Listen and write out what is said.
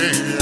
day